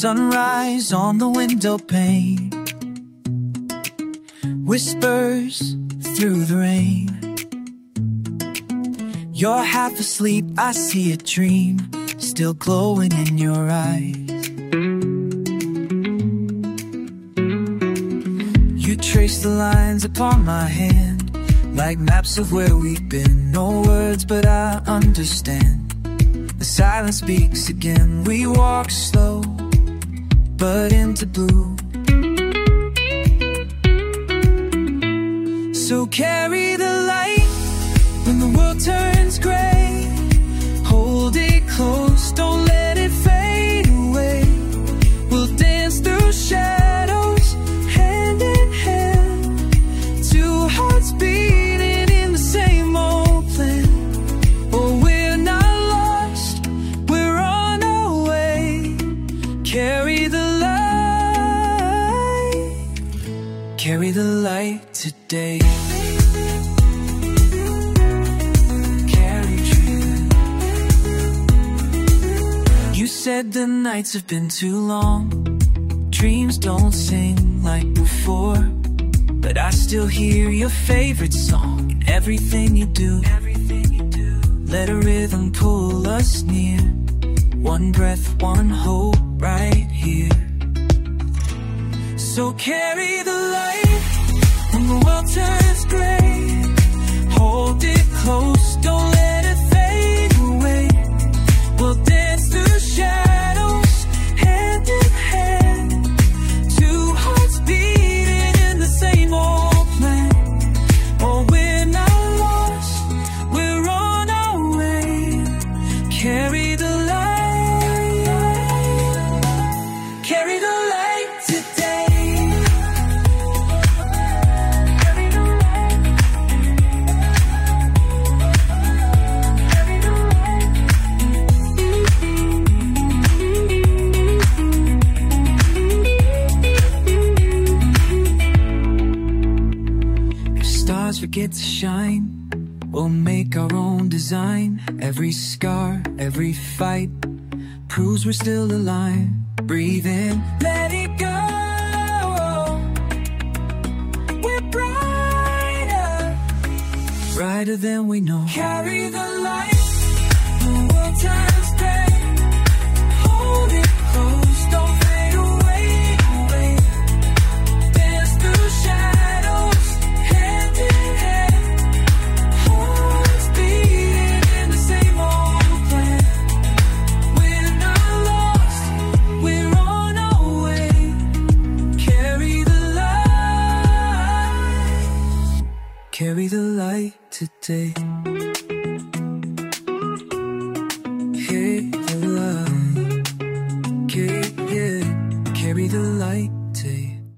Sunrise on the window pane. Whispers through the rain. You're half asleep, I see a dream Still glowing in your eyes. You trace the lines upon my hand Like maps of where we've been. No words, but I understand. The silence speaks again. We walk slow But into blue. So carry the light When the world turns Carry the light today Carry You said the nights have been too long Dreams don't sing like before But I still hear your favorite song in everything you do. Everything you do. Let a rhythm pull us near. One breath, one hope, right here. So carry the light when the world turns gray. Hold it close, stars forget to shine, we'll make our own design. Every scar, every fight proves we're still alive. Breathe in, let it go. We're brighter, brighter than we know. Carry the light, the world turns carry the light today. Carry the light, carry, yeah, carry the light